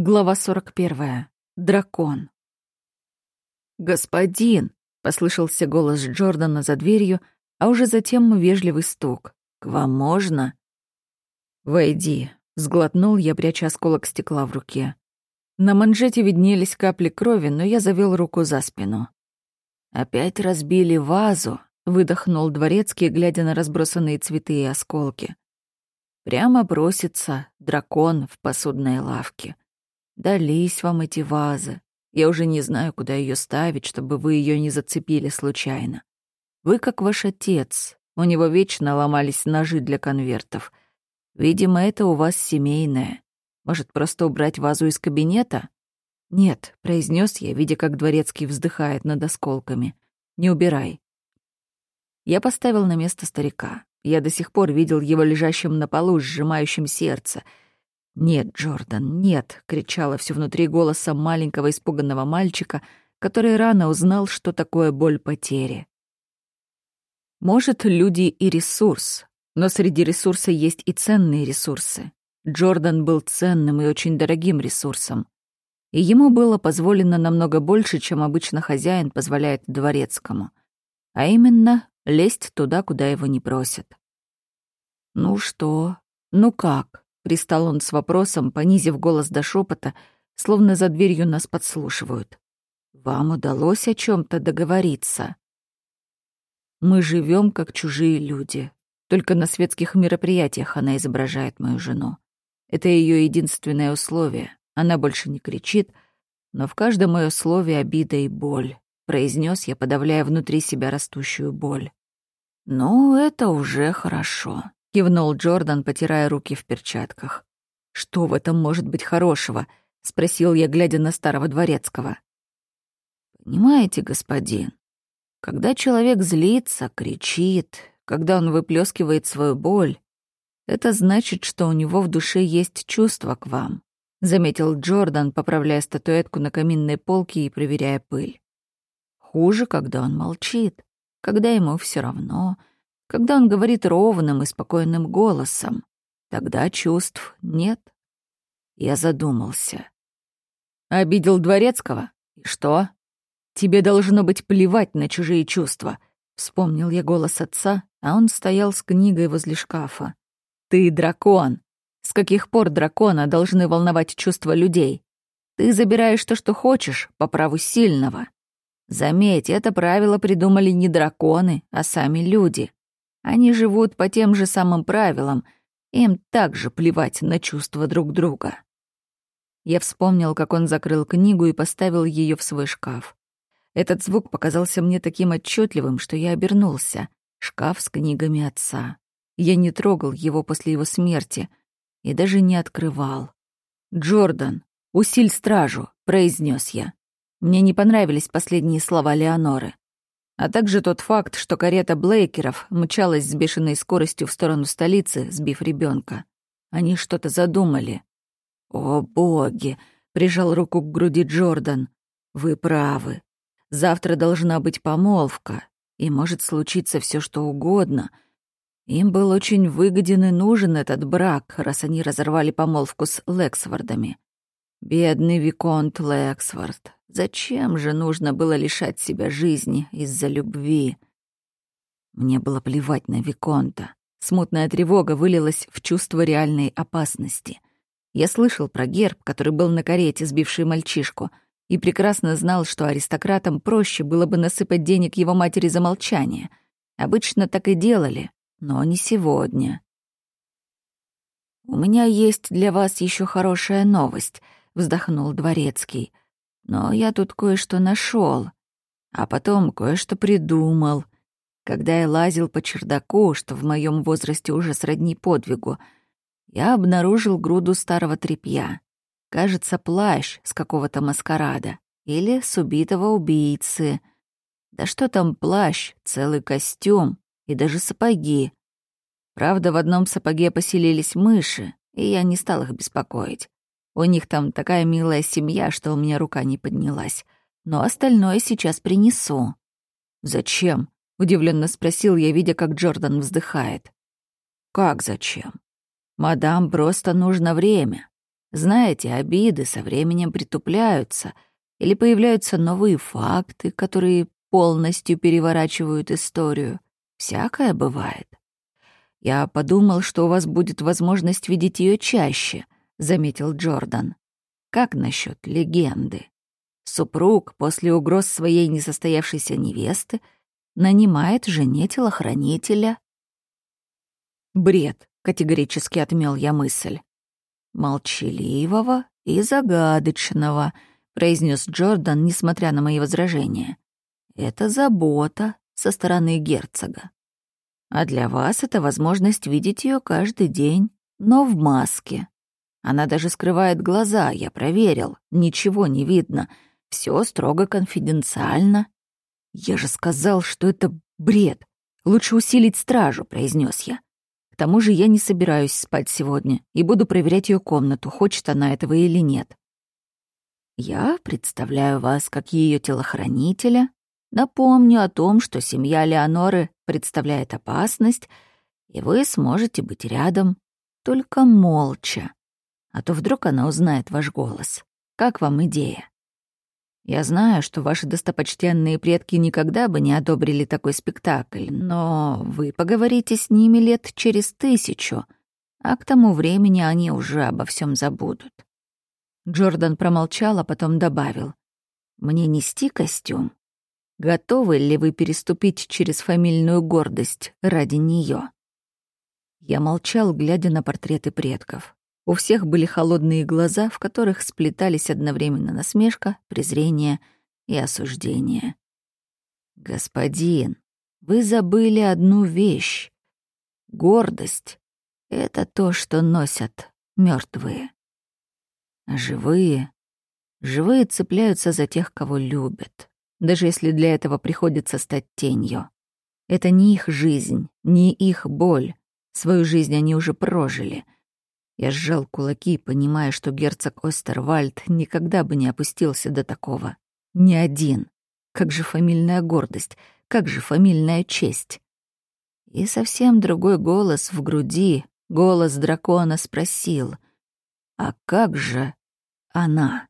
Глава 41. Дракон. «Господин!» — послышался голос Джордана за дверью, а уже затем вежливый стук. «К вам можно?» «Войди», — сглотнул я, пряча осколок стекла в руке. На манжете виднелись капли крови, но я завел руку за спину. «Опять разбили вазу», — выдохнул дворецкий, глядя на разбросанные цветы и осколки. «Прямо бросится дракон в посудной лавке». Дались вам эти вазы. Я уже не знаю, куда ее ставить, чтобы вы ее не зацепили случайно. Вы как ваш отец. У него вечно ломались ножи для конвертов. Видимо, это у вас семейное. Может, просто убрать вазу из кабинета? Нет, произнес я, видя, как дворецкий вздыхает над осколками. Не убирай. Я поставил на место старика. Я до сих пор видел его лежащим на полу, сжимающим сердце — «Нет, Джордан, нет!» — кричала все внутри голоса маленького испуганного мальчика, который рано узнал, что такое боль потери. Может, люди и ресурс, но среди ресурса есть и ценные ресурсы. Джордан был ценным и очень дорогим ресурсом. И ему было позволено намного больше, чем обычно хозяин позволяет дворецкому. А именно, лезть туда, куда его не просят. «Ну что? Ну как?» Пристал он с вопросом, понизив голос до шепота, словно за дверью нас подслушивают. «Вам удалось о чем то договориться?» «Мы живем как чужие люди. Только на светских мероприятиях она изображает мою жену. Это ее единственное условие. Она больше не кричит, но в каждом ее слове обида и боль», — произнес я, подавляя внутри себя растущую боль. «Ну, это уже хорошо», — кивнул Джордан, потирая руки в перчатках. «Что в этом может быть хорошего?» — спросил я, глядя на старого дворецкого. «Понимаете, господин, когда человек злится, кричит, когда он выплескивает свою боль, это значит, что у него в душе есть чувство к вам», — заметил Джордан, поправляя статуэтку на каминной полке и проверяя пыль. «Хуже, когда он молчит, когда ему все равно, когда он говорит ровным и спокойным голосом, тогда чувств нет. Я задумался. Обидел Дворецкого? И что? Тебе должно быть плевать на чужие чувства. Вспомнил я голос отца, а он стоял с книгой возле шкафа. Ты дракон. С каких пор дракона должны волновать чувства людей? Ты забираешь то, что хочешь, по праву сильного. Заметь, это правило придумали не драконы, а сами люди. Они живут по тем же самым правилам, им также плевать на чувства друг друга. Я вспомнил, как он закрыл книгу и поставил ее в свой шкаф. Этот звук показался мне таким отчетливым, что я обернулся. Шкаф с книгами отца. Я не трогал его после его смерти и даже не открывал. «Джордан, усиль стражу», — произнес я. Мне не понравились последние слова Леоноры а также тот факт, что карета Блейкеров мчалась с бешеной скоростью в сторону столицы, сбив ребенка. Они что-то задумали. «О, боги!» — прижал руку к груди Джордан. «Вы правы. Завтра должна быть помолвка, и может случиться все что угодно. Им был очень выгоден и нужен этот брак, раз они разорвали помолвку с Лексвордами. Бедный Виконт Лексворд. Зачем же нужно было лишать себя жизни из-за любви? Мне было плевать на Виконта. Смутная тревога вылилась в чувство реальной опасности. Я слышал про герб, который был на карете, сбивший мальчишку, и прекрасно знал, что аристократам проще было бы насыпать денег его матери за молчание. Обычно так и делали, но не сегодня. «У меня есть для вас еще хорошая новость», — вздохнул Дворецкий — но я тут кое-что нашел, а потом кое-что придумал. Когда я лазил по чердаку, что в моем возрасте уже сродни подвигу, я обнаружил груду старого тряпья. Кажется, плащ с какого-то маскарада или с убитого убийцы. Да что там плащ, целый костюм и даже сапоги. Правда, в одном сапоге поселились мыши, и я не стал их беспокоить. У них там такая милая семья, что у меня рука не поднялась. Но остальное сейчас принесу». «Зачем?» — удивленно спросил я, видя, как Джордан вздыхает. «Как зачем? Мадам, просто нужно время. Знаете, обиды со временем притупляются, или появляются новые факты, которые полностью переворачивают историю. Всякое бывает. Я подумал, что у вас будет возможность видеть ее чаще, заметил Джордан. Как насчет легенды? Супруг после угроз своей несостоявшейся невесты нанимает жене телохранителя. Бред, категорически отмел я мысль. Молчаливого и загадочного, произнес Джордан, несмотря на мои возражения. Это забота со стороны герцога. А для вас это возможность видеть ее каждый день, но в маске. Она даже скрывает глаза, я проверил, ничего не видно, все строго конфиденциально. Я же сказал, что это бред. Лучше усилить стражу, произнес я. К тому же я не собираюсь спать сегодня и буду проверять ее комнату, хочет она этого или нет. Я представляю вас как ее телохранителя, напомню о том, что семья Леоноры представляет опасность, и вы сможете быть рядом, только молча. А то вдруг она узнает ваш голос. Как вам идея? Я знаю, что ваши достопочтенные предки никогда бы не одобрили такой спектакль, но вы поговорите с ними лет через тысячу, а к тому времени они уже обо всем забудут. Джордан промолчал, а потом добавил. «Мне нести костюм? Готовы ли вы переступить через фамильную гордость ради нее? Я молчал, глядя на портреты предков. У всех были холодные глаза, в которых сплетались одновременно насмешка, презрение и осуждение. «Господин, вы забыли одну вещь. Гордость — это то, что носят мертвые. А живые... Живые цепляются за тех, кого любят, даже если для этого приходится стать тенью. Это не их жизнь, не их боль. Свою жизнь они уже прожили — я сжал кулаки, понимая, что герцог Остервальд никогда бы не опустился до такого. Ни один. Как же фамильная гордость, как же фамильная честь. И совсем другой голос в груди, голос дракона спросил, «А как же она?»